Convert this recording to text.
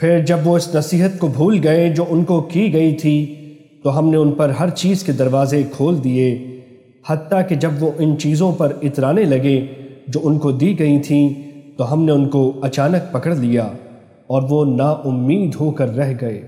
پھر جب وہ اس نصیحت کو بھول گئے جو ان کو کی گئی تھی، تو ہم نے ان پر ہر چیز کے دروازے کھول دیے، حتیٰ کہ جب وہ ان چیزوں پر اترانے لگے جو ان کو دی گئی تھیں، تو ہم نے ان کو اچانک پکڑ لیا اور وہ نا امید ہو کر رہ گئے۔